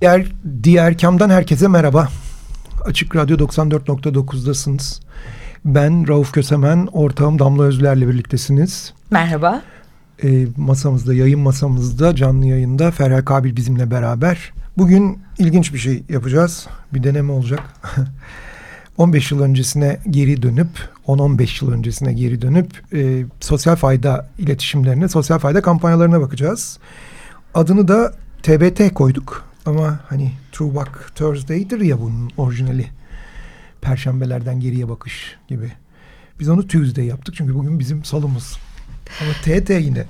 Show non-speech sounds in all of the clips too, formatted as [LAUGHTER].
Diğer, diğer kamdan herkese merhaba. Açık Radyo 94.9'dasınız. Ben Rauf Kösemen, ortağım Damla Özler'le birliktesiniz. Merhaba. E, masamızda, yayın masamızda, canlı yayında Ferhat Kabil bizimle beraber. Bugün ilginç bir şey yapacağız. Bir deneme olacak. [LAUGHS] 15 yıl öncesine geri dönüp, 10-15 yıl öncesine geri dönüp e, sosyal fayda iletişimlerine, sosyal fayda kampanyalarına bakacağız. Adını da TBT koyduk. Ama hani Throwback Thursday'dir ya bunun orijinali. Perşembelerden geriye bakış gibi. Biz onu Tuesday yaptık çünkü bugün bizim salımız. Ama TT yine.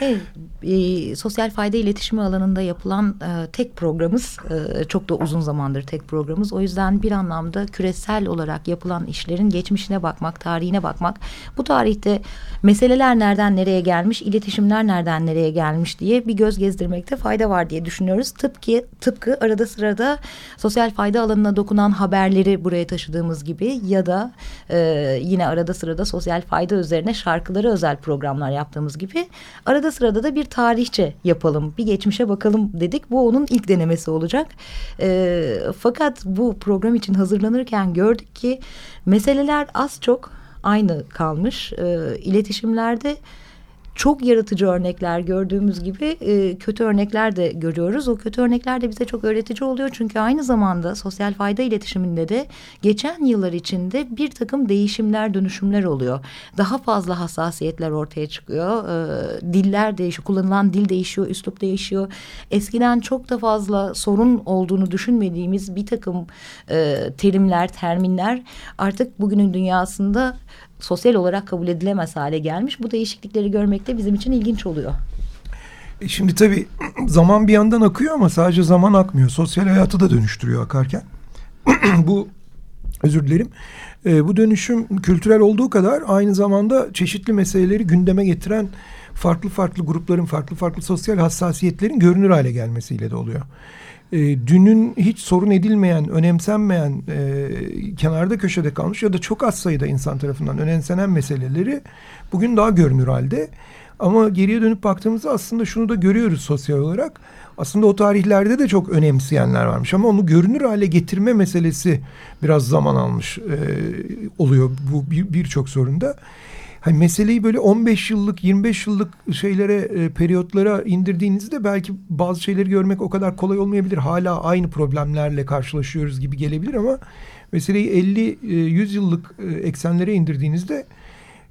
Evet, e, sosyal fayda iletişimi alanında yapılan e, tek programımız. E, çok da uzun zamandır tek programımız. O yüzden bir anlamda küresel olarak yapılan işlerin geçmişine bakmak, tarihine bakmak. Bu tarihte meseleler nereden nereye gelmiş, iletişimler nereden nereye gelmiş diye bir göz gezdirmekte fayda var diye düşünüyoruz. Tıpkı, tıpkı arada sırada sosyal fayda alanına dokunan haberleri buraya taşıdığımız gibi ya da e, yine arada sırada sosyal fayda üzerine şarkıları özel programlar yaptığımız gibi arada sırada da bir tarihçe yapalım, bir geçmişe bakalım dedik. Bu onun ilk denemesi olacak. E, fakat bu program için hazırlanırken gördük ki meseleler az çok aynı kalmış. E, iletişimlerde çok yaratıcı örnekler gördüğümüz gibi e, kötü örnekler de görüyoruz. O kötü örnekler de bize çok öğretici oluyor. Çünkü aynı zamanda sosyal fayda iletişiminde de geçen yıllar içinde bir takım değişimler, dönüşümler oluyor. Daha fazla hassasiyetler ortaya çıkıyor. E, diller değişiyor, kullanılan dil değişiyor, üslup değişiyor. Eskiden çok da fazla sorun olduğunu düşünmediğimiz bir takım e, terimler, terminler artık bugünün dünyasında sosyal olarak kabul edilemez hale gelmiş. Bu değişiklikleri görmek de bizim için ilginç oluyor. E şimdi tabii [CLEARS THROAT] zaman bir yandan akıyor ama sadece zaman akmıyor. Sosyal hayatı da dönüştürüyor akarken. [CLEARS THROAT] bu özür dilerim. E, bu dönüşüm kültürel olduğu kadar aynı zamanda çeşitli meseleleri gündeme getiren farklı farklı grupların, farklı farklı sosyal hassasiyetlerin görünür hale gelmesiyle de oluyor e, dünün hiç sorun edilmeyen, önemsenmeyen, e, kenarda köşede kalmış ya da çok az sayıda insan tarafından önemsenen meseleleri bugün daha görünür halde. Ama geriye dönüp baktığımızda aslında şunu da görüyoruz sosyal olarak. Aslında o tarihlerde de çok önemseyenler varmış ama onu görünür hale getirme meselesi biraz zaman almış e, oluyor bu birçok bir sorunda hani meseleyi böyle 15 yıllık 25 yıllık şeylere e, periyotlara indirdiğinizde belki bazı şeyleri görmek o kadar kolay olmayabilir. Hala aynı problemlerle karşılaşıyoruz gibi gelebilir ama meseleyi 50-100 e, yıllık e, eksenlere indirdiğinizde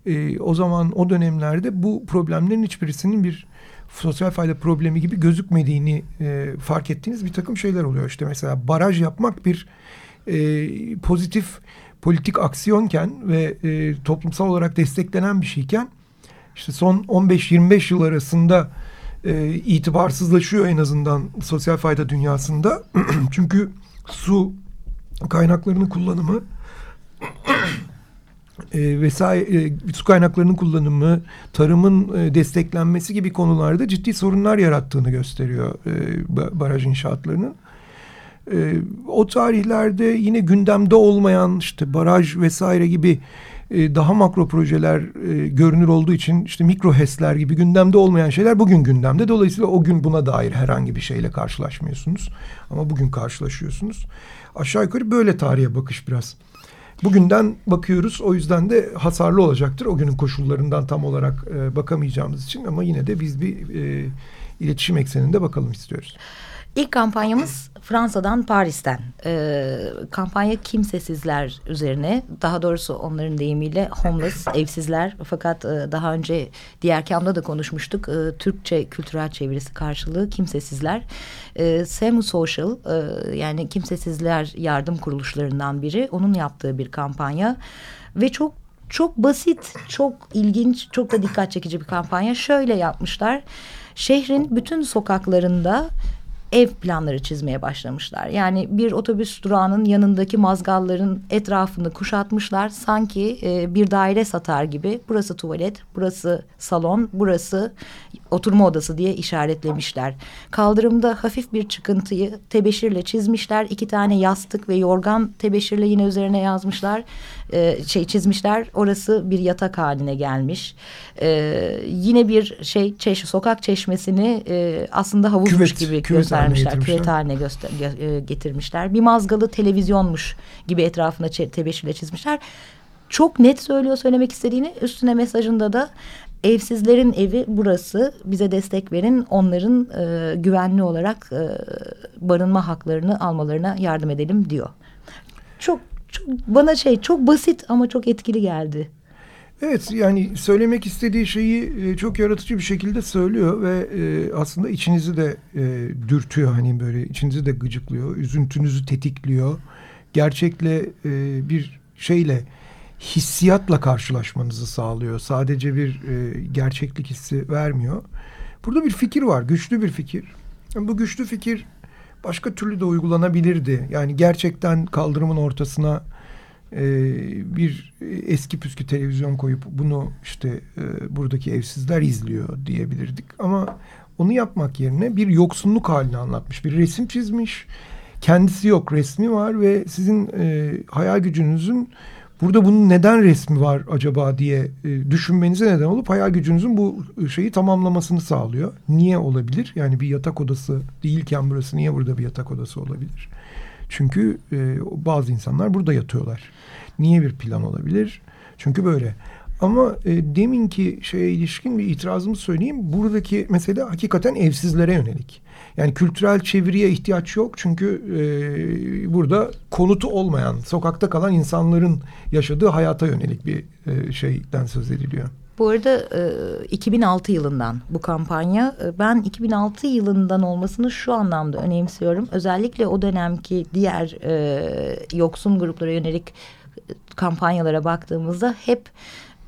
e, o zaman o dönemlerde bu problemlerin hiçbirisinin bir sosyal fayda problemi gibi gözükmediğini e, fark ettiğiniz bir takım şeyler oluyor. İşte mesela baraj yapmak bir e, pozitif politik aksiyonken ve e, toplumsal olarak desteklenen bir şeyken işte son 15-25 yıl arasında e, itibarsızlaşıyor en azından sosyal fayda dünyasında. [CLEARS THROAT] Çünkü su kaynaklarının kullanımı [CLEARS THROAT] e, vesaire e, su kaynaklarının kullanımı, tarımın e, desteklenmesi gibi konularda ciddi sorunlar yarattığını gösteriyor e, baraj inşaatlarının. E, o tarihlerde yine gündemde olmayan işte baraj vesaire gibi e, daha makro projeler e, görünür olduğu için işte mikro HES'ler gibi gündemde olmayan şeyler bugün gündemde. Dolayısıyla o gün buna dair herhangi bir şeyle karşılaşmıyorsunuz. Ama bugün karşılaşıyorsunuz. Aşağı yukarı böyle tarihe bakış biraz. Bugünden bakıyoruz. O yüzden de hasarlı olacaktır. O günün koşullarından tam olarak e, bakamayacağımız için ama yine de biz bir e, iletişim ekseninde bakalım istiyoruz. İlk kampanyamız Fransa'dan Paris'ten. E, kampanya kimsesizler üzerine. Daha doğrusu onların deyimiyle homeless [LAUGHS] evsizler. Fakat e, daha önce diğer kamda da konuşmuştuk. E, Türkçe kültürel çevirisi karşılığı kimsesizler. E, Semu Social e, yani kimsesizler yardım kuruluşlarından biri. Onun yaptığı bir kampanya. Ve çok çok basit, çok ilginç, çok da dikkat çekici bir kampanya. Şöyle yapmışlar. Şehrin bütün sokaklarında ev planları çizmeye başlamışlar. Yani bir otobüs durağının yanındaki mazgalların etrafını kuşatmışlar. Sanki e, bir daire satar gibi. Burası tuvalet, burası salon, burası oturma odası diye işaretlemişler. Kaldırımda hafif bir çıkıntıyı tebeşirle çizmişler. İki tane yastık ve yorgan tebeşirle yine üzerine yazmışlar. E, şey çizmişler. Orası bir yatak haline gelmiş. E, yine bir şey çeş sokak çeşmesini e, aslında havuzmuş küvet, gibi küvet göstermişler. Küvet haline göster e, getirmişler. Bir mazgalı televizyonmuş gibi etrafına tebeşirle çizmişler çok net söylüyor söylemek istediğini. Üstüne mesajında da evsizlerin evi burası. Bize destek verin. Onların e, güvenli olarak e, barınma haklarını almalarına yardım edelim diyor. Çok, çok bana şey çok basit ama çok etkili geldi. Evet yani söylemek istediği şeyi e, çok yaratıcı bir şekilde söylüyor ve e, aslında içinizi de e, dürtüyor hani böyle içinizi de gıcıklıyor, üzüntünüzü tetikliyor. Gerçekle bir şeyle hissiyatla karşılaşmanızı sağlıyor. Sadece bir gerçeklik hissi vermiyor. Burada bir fikir var, güçlü bir fikir. Bu güçlü fikir başka türlü de uygulanabilirdi. Yani gerçekten kaldırımın ortasına e, bir eski püskü televizyon koyup bunu işte e, buradaki evsizler izliyor diyebilirdik. Ama onu yapmak yerine bir yoksunluk halini anlatmış. Bir resim çizmiş. Kendisi yok, resmi var ve sizin e, hayal gücünüzün burada bunun neden resmi var acaba diye e, düşünmenize neden olup hayal gücünüzün bu şeyi tamamlamasını sağlıyor. Niye olabilir? Yani bir yatak odası değilken burası niye burada bir yatak odası olabilir? Çünkü e, bazı insanlar burada yatıyorlar. Niye bir plan olabilir? Çünkü böyle. Ama e, deminki şeye ilişkin bir itirazımı söyleyeyim. Buradaki mesele hakikaten evsizlere yönelik. Yani kültürel çeviriye ihtiyaç yok. Çünkü e, burada konutu olmayan, sokakta kalan insanların yaşadığı hayata yönelik bir e, şeyden söz ediliyor. Bu arada e, 2006 yılından bu kampanya. E, ben 2006 yılından olmasını şu anlamda önemsiyorum. Özellikle o dönemki diğer e, yoksun gruplara yönelik kampanyalara baktığımızda hep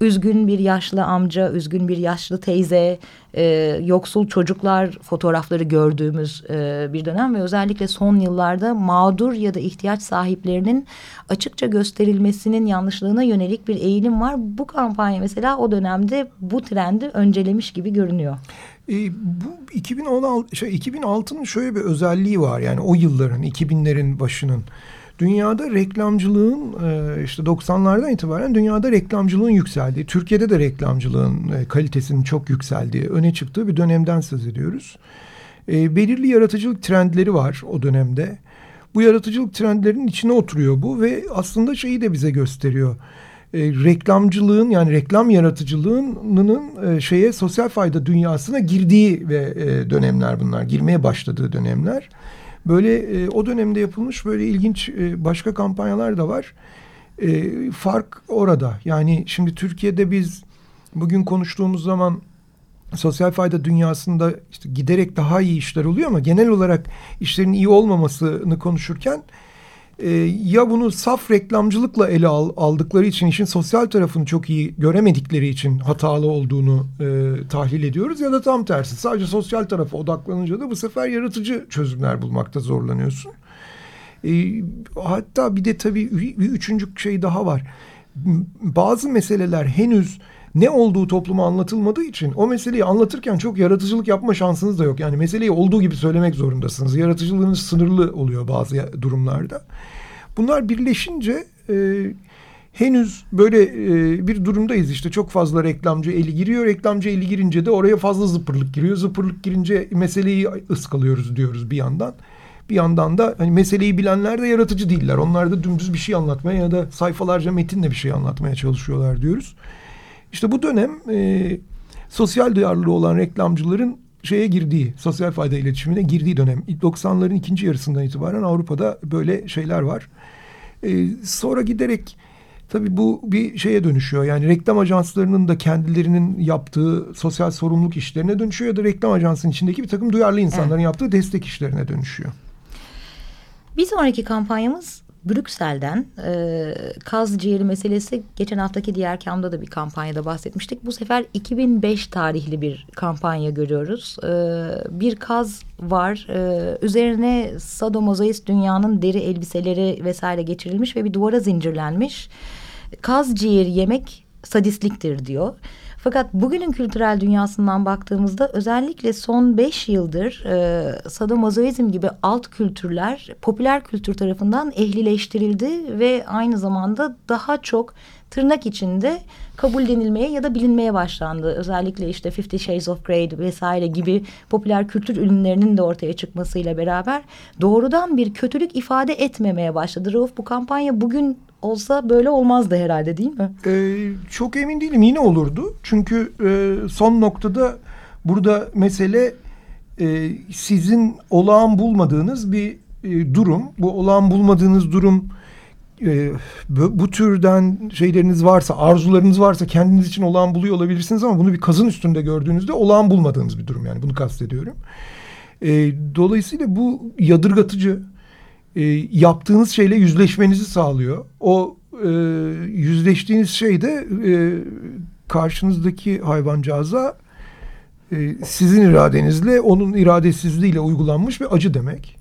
üzgün bir yaşlı amca, üzgün bir yaşlı teyze, e, yoksul çocuklar fotoğrafları gördüğümüz e, bir dönem ve özellikle son yıllarda mağdur ya da ihtiyaç sahiplerinin açıkça gösterilmesinin yanlışlığına yönelik bir eğilim var. Bu kampanya mesela o dönemde bu trendi öncelemiş gibi görünüyor. E, bu 2016 şey 2006'nın şöyle bir özelliği var yani o yılların 2000'lerin başının Dünyada reklamcılığın e, işte 90'lardan itibaren dünyada reklamcılığın yükseldiği, Türkiye'de de reklamcılığın e, kalitesinin çok yükseldiği, öne çıktığı bir dönemden söz ediyoruz. E, belirli yaratıcılık trendleri var o dönemde. Bu yaratıcılık trendlerinin içine oturuyor bu ve aslında şeyi de bize gösteriyor. reklamcılığın yani reklam yaratıcılığının şeye sosyal fayda dünyasına girdiği ve dönemler bunlar, girmeye başladığı dönemler. Böyle e, o dönemde yapılmış böyle ilginç e, başka kampanyalar da var. E, fark orada. Yani şimdi Türkiye'de biz bugün konuştuğumuz zaman sosyal fayda dünyasında işte giderek daha iyi işler oluyor ama genel olarak işlerin iyi olmamasını konuşurken e, ya bunu saf reklamcılıkla ele al, aldıkları için işin sosyal tarafını çok iyi göremedikleri için hatalı olduğunu e, tahlil ediyoruz ya da tam tersi. Sadece sosyal tarafa odaklanınca da bu sefer yaratıcı çözümler bulmakta zorlanıyorsun. E, hatta bir de tabii bir üçüncü şey daha var. Bazı meseleler henüz ne olduğu topluma anlatılmadığı için o meseleyi anlatırken çok yaratıcılık yapma şansınız da yok. Yani meseleyi olduğu gibi söylemek zorundasınız. Yaratıcılığınız sınırlı oluyor bazı durumlarda. Bunlar birleşince e, henüz böyle e, bir durumdayız işte çok fazla reklamcı eli giriyor. Reklamcı eli girince de oraya fazla zıpırlık giriyor. Zıpırlık girince meseleyi ıskalıyoruz diyoruz bir yandan. Bir yandan da hani meseleyi bilenler de yaratıcı değiller. Onlar da dümdüz bir şey anlatmaya ya da sayfalarca metinle bir şey anlatmaya çalışıyorlar diyoruz. İşte bu dönem e, sosyal duyarlılığı olan reklamcıların şeye girdiği, sosyal fayda iletişimine girdiği dönem. 90'ların ikinci yarısından itibaren Avrupa'da böyle şeyler var. Ee, sonra giderek tabii bu bir şeye dönüşüyor. Yani reklam ajanslarının da kendilerinin yaptığı sosyal sorumluluk işlerine dönüşüyor ya da reklam ajansının içindeki bir takım duyarlı insanların evet. yaptığı destek işlerine dönüşüyor. Bir sonraki kampanyamız Brüksel'den e, kaz ciğeri meselesi geçen haftaki diğer kamda da bir kampanyada bahsetmiştik. Bu sefer 2005 tarihli bir kampanya görüyoruz. E, bir kaz var. E, üzerine sadomozoist dünyanın deri elbiseleri vesaire geçirilmiş ve bir duvara zincirlenmiş. Kaz ciğeri yemek sadistliktir diyor. Fakat bugünün kültürel dünyasından baktığımızda özellikle son beş yıldır e, sadomazoizm gibi alt kültürler popüler kültür tarafından ehlileştirildi ve aynı zamanda daha çok tırnak içinde kabullenilmeye ya da bilinmeye başlandı. Özellikle işte Fifty Shades of Grey vesaire gibi popüler kültür ürünlerinin de ortaya çıkmasıyla beraber doğrudan bir kötülük ifade etmemeye başladı. Rauf bu kampanya bugün olsa böyle olmazdı herhalde değil mi? Ee, çok emin değilim yine olurdu. Çünkü e, son noktada burada mesele e, sizin olağan bulmadığınız bir e, durum. Bu olağan bulmadığınız durum e, bu, bu türden şeyleriniz varsa, arzularınız varsa kendiniz için olağan buluyor olabilirsiniz ama bunu bir kazın üstünde gördüğünüzde olağan bulmadığınız bir durum yani bunu kastediyorum. E, dolayısıyla bu yadırgatıcı e, yaptığınız şeyle yüzleşmenizi sağlıyor. O e, yüzleştiğiniz şey de e, karşınızdaki hayvancağıza e, sizin iradenizle onun iradesizliğiyle uygulanmış bir acı demek.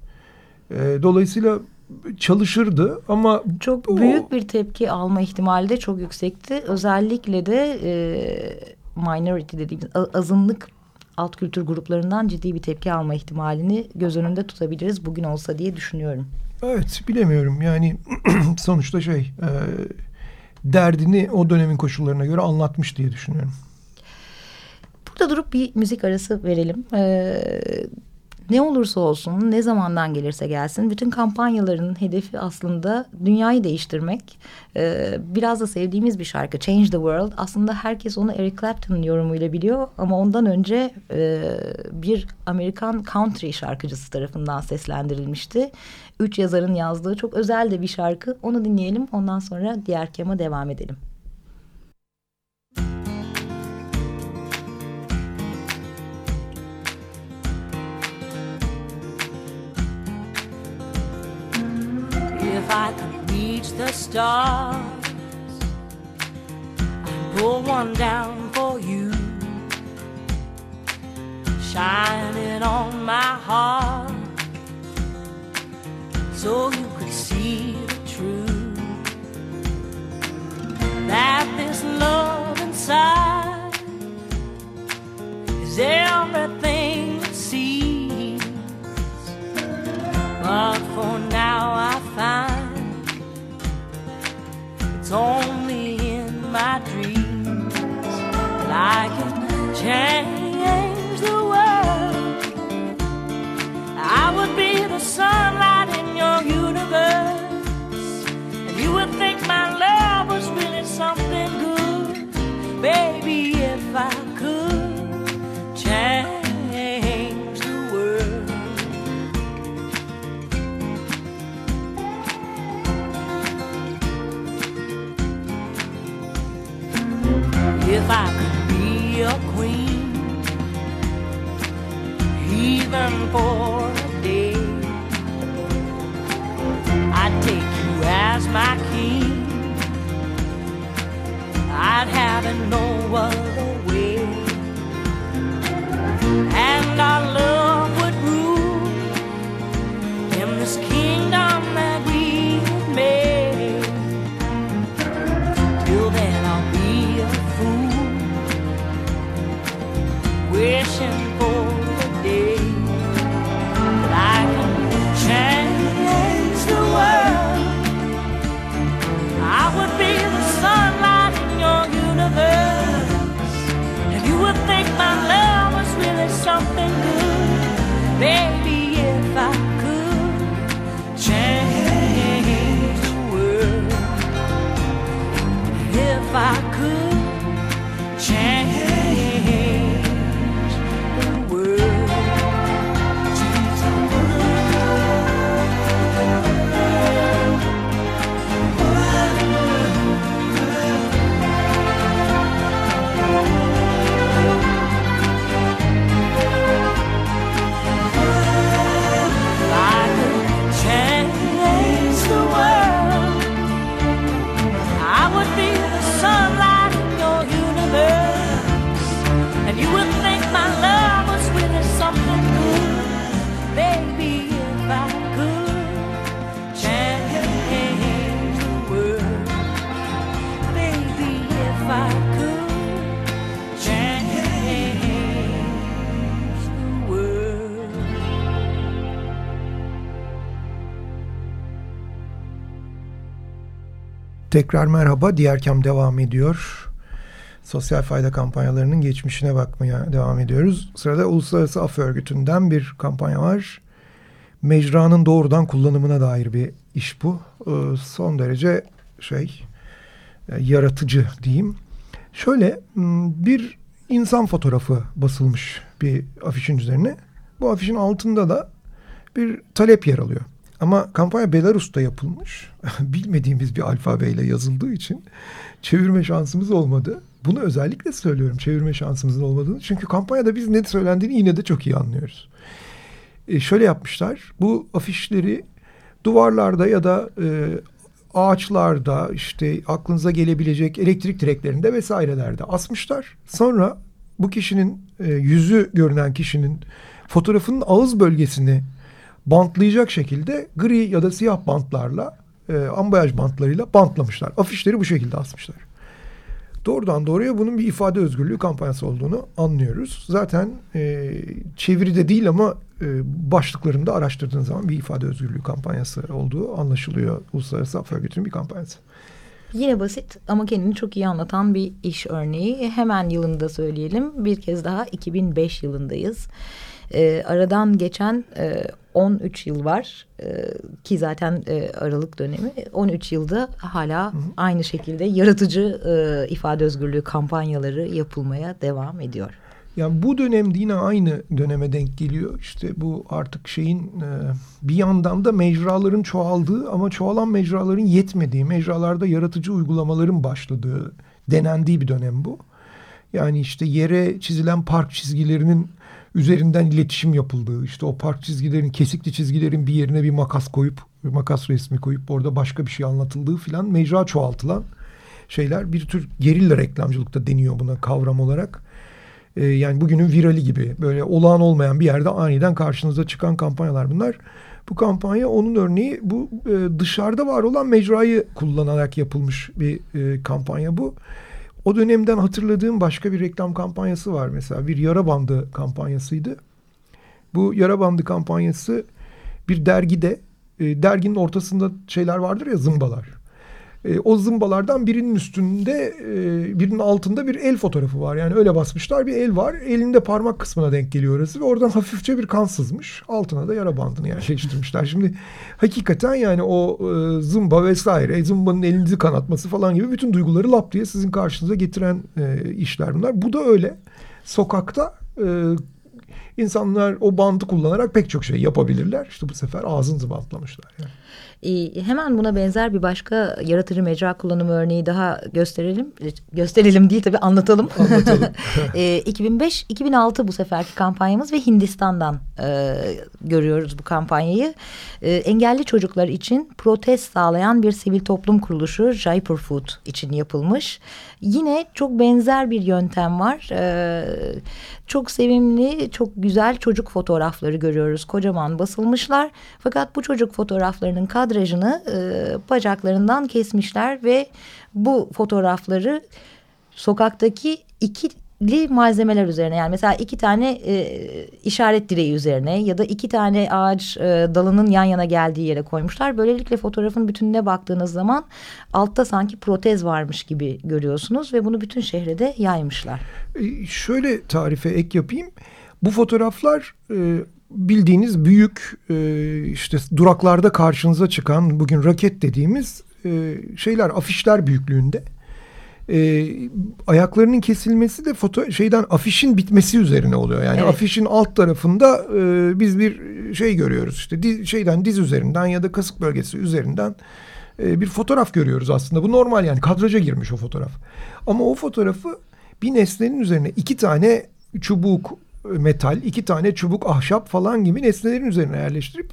E, dolayısıyla çalışırdı ama çok o... büyük bir tepki alma ihtimali de çok yüksekti. Özellikle de e, minority dediğimiz azınlık alt kültür gruplarından ciddi bir tepki alma ihtimalini göz önünde tutabiliriz bugün olsa diye düşünüyorum. Evet bilemiyorum yani [CLEARS THROAT] sonuçta şey e, derdini o dönemin koşullarına göre anlatmış diye düşünüyorum. Burada durup bir müzik arası verelim. Ee, ne olursa olsun, ne zamandan gelirse gelsin bütün kampanyaların hedefi aslında dünyayı değiştirmek. Ee, biraz da sevdiğimiz bir şarkı Change the World. Aslında herkes onu Eric Clapton yorumuyla biliyor ama ondan önce e, bir Amerikan country şarkıcısı tarafından seslendirilmişti. Üç yazarın yazdığı çok özel de bir şarkı. Onu dinleyelim ondan sonra diğer kema devam edelim. I could reach the stars, I'd pull one down for you, shining on my heart, so you could see the truth. That this love inside it's only in my dreams that I can change no Tekrar merhaba. Diğerkem devam ediyor. Sosyal fayda kampanyalarının geçmişine bakmaya devam ediyoruz. Sırada Uluslararası Af Örgütü'nden bir kampanya var. Mecranın doğrudan kullanımına dair bir iş bu. Ee, son derece şey yaratıcı diyeyim. Şöyle bir insan fotoğrafı basılmış bir afişin üzerine. Bu afişin altında da bir talep yer alıyor. Ama kampanya Belarus'ta yapılmış. [LAUGHS] Bilmediğimiz bir alfabeyle yazıldığı için çevirme şansımız olmadı. Bunu özellikle söylüyorum çevirme şansımızın olmadığını. Çünkü kampanyada biz ne söylendiğini yine de çok iyi anlıyoruz. E şöyle yapmışlar. Bu afişleri duvarlarda ya da e, ağaçlarda işte aklınıza gelebilecek elektrik direklerinde vesairelerde asmışlar. Sonra bu kişinin e, yüzü görünen kişinin fotoğrafının ağız bölgesini bantlayacak şekilde gri ya da siyah bantlarla e, ambalaj bantlarıyla bantlamışlar. Afişleri bu şekilde asmışlar. Doğrudan doğruya bunun bir ifade özgürlüğü kampanyası olduğunu anlıyoruz. Zaten e, çeviride değil ama e, başlıklarında araştırdığın zaman bir ifade özgürlüğü kampanyası olduğu anlaşılıyor. Uluslararası Af Örgütü'nün bir kampanyası. Yine basit ama kendini çok iyi anlatan bir iş örneği. Hemen yılında söyleyelim. Bir kez daha 2005 yılındayız. E, aradan geçen e, 13 yıl var e, ki zaten e, Aralık dönemi 13 yılda hala hı hı. aynı şekilde yaratıcı e, ifade özgürlüğü kampanyaları yapılmaya devam ediyor. Yani bu dönemde yine aynı döneme denk geliyor. İşte bu artık şeyin e, bir yandan da mecraların çoğaldığı ama çoğalan mecraların yetmediği, mecralarda yaratıcı uygulamaların başladığı, denendiği bir dönem bu. Yani işte yere çizilen park çizgilerinin üzerinden iletişim yapıldığı, işte o park çizgilerin, kesikli çizgilerin bir yerine bir makas koyup, bir makas resmi koyup orada başka bir şey anlatıldığı filan mecra çoğaltılan şeyler bir tür gerilla reklamcılıkta deniyor buna kavram olarak. Ee, yani bugünün virali gibi böyle olağan olmayan bir yerde aniden karşınıza çıkan kampanyalar bunlar. Bu kampanya onun örneği bu e, dışarıda var olan mecrayı kullanarak yapılmış bir e, kampanya bu. O dönemden hatırladığım başka bir reklam kampanyası var mesela. Bir yara bandı kampanyasıydı. Bu yara bandı kampanyası bir dergide, e, derginin ortasında şeyler vardır ya zımbalar. E, o zımbalardan birinin üstünde e, birinin altında bir el fotoğrafı var. Yani öyle basmışlar bir el var. Elinde parmak kısmına denk geliyor orası ve oradan hafifçe bir kan sızmış. Altına da yara bandını yerleştirmişler. Şimdi hakikaten yani o e, zımba vesaire zımbanın elinizi kanatması falan gibi bütün duyguları lap diye sizin karşınıza getiren e, işler bunlar. Bu da öyle. Sokakta e, insanlar o bandı kullanarak pek çok şey yapabilirler. İşte bu sefer ağzınızı bantlamışlar. Yani. E, hemen buna benzer bir başka yaratıcı mecra kullanımı örneği daha gösterelim. Gösterelim değil tabii anlatalım. Anlatalım. [LAUGHS] e, 2005-2006 bu seferki kampanyamız ve Hindistan'dan e, görüyoruz bu kampanyayı. E, engelli çocuklar için protest sağlayan bir sivil toplum kuruluşu Jaipur Food için yapılmış. Yine çok benzer bir yöntem var. E, çok sevimli, çok güzel çocuk fotoğrafları görüyoruz. Kocaman basılmışlar. Fakat bu çocuk fotoğraflarının kadrajını e, bacaklarından kesmişler ve bu fotoğrafları sokaktaki iki malzemeler üzerine yani mesela iki tane e, işaret direği üzerine ya da iki tane ağaç e, dalının yan yana geldiği yere koymuşlar. Böylelikle fotoğrafın bütününe baktığınız zaman altta sanki protez varmış gibi görüyorsunuz ve bunu bütün şehre de yaymışlar. E, şöyle tarife ek yapayım. Bu fotoğraflar e, bildiğiniz büyük e, işte duraklarda karşınıza çıkan bugün raket dediğimiz e, şeyler afişler büyüklüğünde e, ayaklarının kesilmesi de foto şeyden afişin bitmesi üzerine oluyor. Yani evet. afişin alt tarafında e, biz bir şey görüyoruz işte diz, şeyden diz üzerinden ya da kasık bölgesi üzerinden e, bir fotoğraf görüyoruz aslında. Bu normal yani kadraja girmiş o fotoğraf. Ama o fotoğrafı bir nesnenin üzerine iki tane çubuk metal, iki tane çubuk ahşap falan gibi nesnelerin üzerine yerleştirip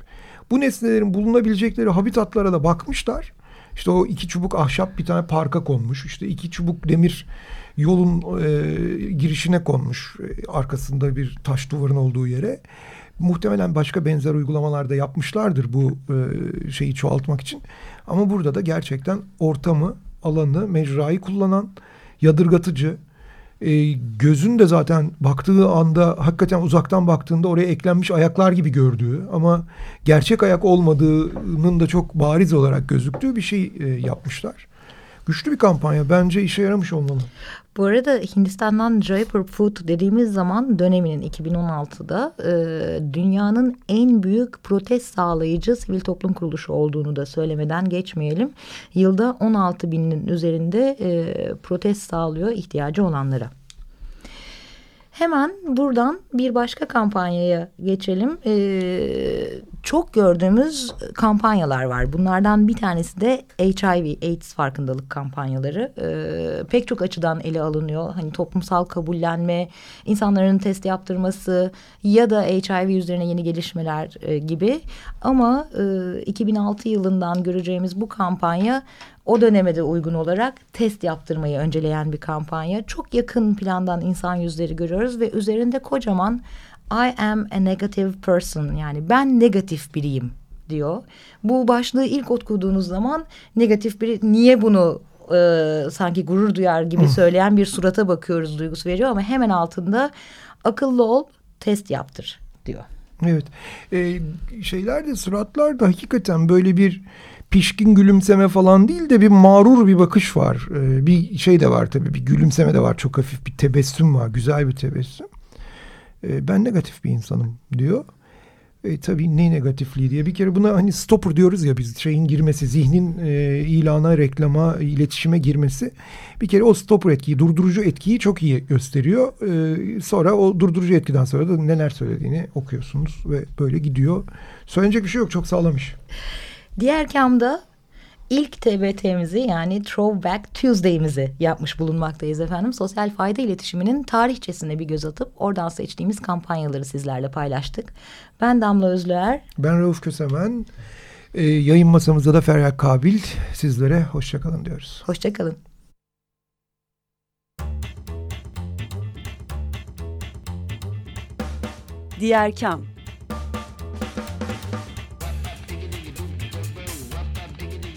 bu nesnelerin bulunabilecekleri habitatlara da bakmışlar işte o iki çubuk ahşap bir tane parka konmuş. İşte iki çubuk demir yolun e, girişine konmuş. E, arkasında bir taş duvarın olduğu yere. Muhtemelen başka benzer uygulamalarda yapmışlardır bu e, şeyi çoğaltmak için. Ama burada da gerçekten ortamı, alanı, mecrayı kullanan, yadırgatıcı, e, gözün de zaten baktığı anda hakikaten uzaktan baktığında oraya eklenmiş ayaklar gibi gördüğü ama gerçek ayak olmadığının da çok bariz olarak gözüktüğü bir şey e, yapmışlar. Güçlü bir kampanya. Bence işe yaramış olmalı. Bu arada Hindistan'dan Jaipur Food dediğimiz zaman döneminin 2016'da e, dünyanın en büyük protest sağlayıcı sivil toplum kuruluşu olduğunu da söylemeden geçmeyelim. Yılda 16 binin üzerinde e, protest sağlıyor ihtiyacı olanlara. Hemen buradan bir başka kampanyaya geçelim. Ee, çok gördüğümüz kampanyalar var. Bunlardan bir tanesi de HIV, AIDS farkındalık kampanyaları. Ee, pek çok açıdan ele alınıyor. Hani toplumsal kabullenme, insanların test yaptırması ya da HIV üzerine yeni gelişmeler e, gibi. Ama e, 2006 yılından göreceğimiz bu kampanya o döneme de uygun olarak test yaptırmayı önceleyen bir kampanya. Çok yakın plandan insan yüzleri görüyoruz ve üzerinde kocaman I am a negative person yani ben negatif biriyim diyor. Bu başlığı ilk okuduğunuz zaman negatif biri niye bunu e, sanki gurur duyar gibi söyleyen bir surata bakıyoruz duygusu veriyor ama hemen altında akıllı ol test yaptır diyor. Evet ee, şeyler de suratlar da hakikaten böyle bir pişkin gülümseme falan değil de bir mağrur bir bakış var. Ee, bir şey de var tabii bir gülümseme de var. Çok hafif bir tebessüm var. Güzel bir tebessüm. Ee, ben negatif bir insanım diyor. E, tabii ne negatifliği diye bir kere buna hani stopper diyoruz ya biz şeyin girmesi zihnin e, ilana reklama iletişime girmesi bir kere o stopper etkiyi durdurucu etkiyi çok iyi gösteriyor e, sonra o durdurucu etkiden sonra da neler söylediğini okuyorsunuz ve böyle gidiyor söylenecek bir şey yok çok sağlamış. Diğer kamda ilk TBT'mizi yani Throwback Tuesday'mizi yapmış bulunmaktayız efendim. Sosyal fayda iletişiminin tarihçesine bir göz atıp oradan seçtiğimiz kampanyaları sizlerle paylaştık. Ben Damla Özlüer. Ben Rauf Kösemen. Ee, yayın masamızda da Feryal Kabil. Sizlere hoşçakalın diyoruz. Hoşçakalın. Diğer Kam